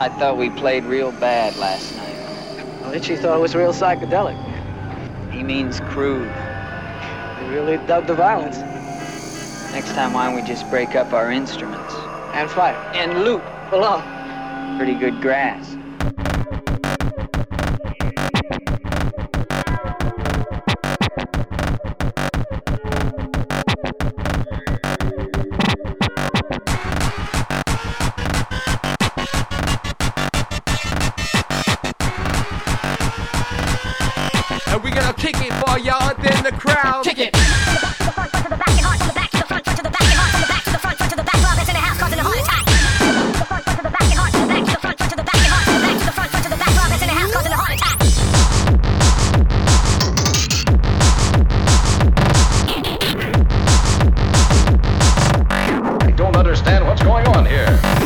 I thought we played real bad last night. Well, Itchy thought it was real psychedelic. He means crude. He really dug the violence. Next time, why don't we just break up our instruments? And fight. And loop. Belong. Uh, Pretty good grass. Kick it for y'all up in the crowd. Kick it. I don't understand what's going on here.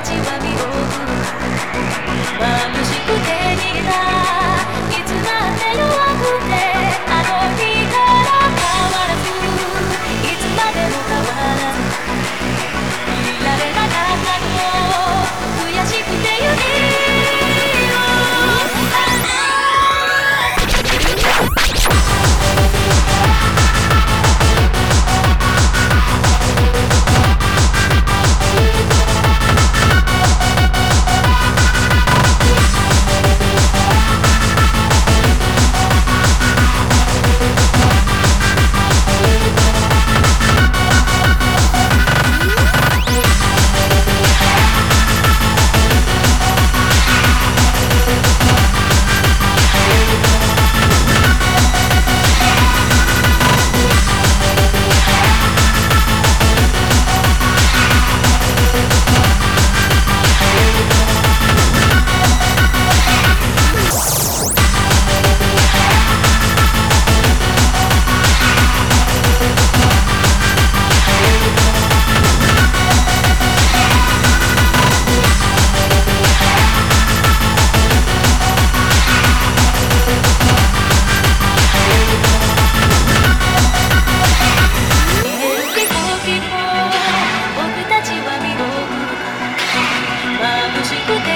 magic. she put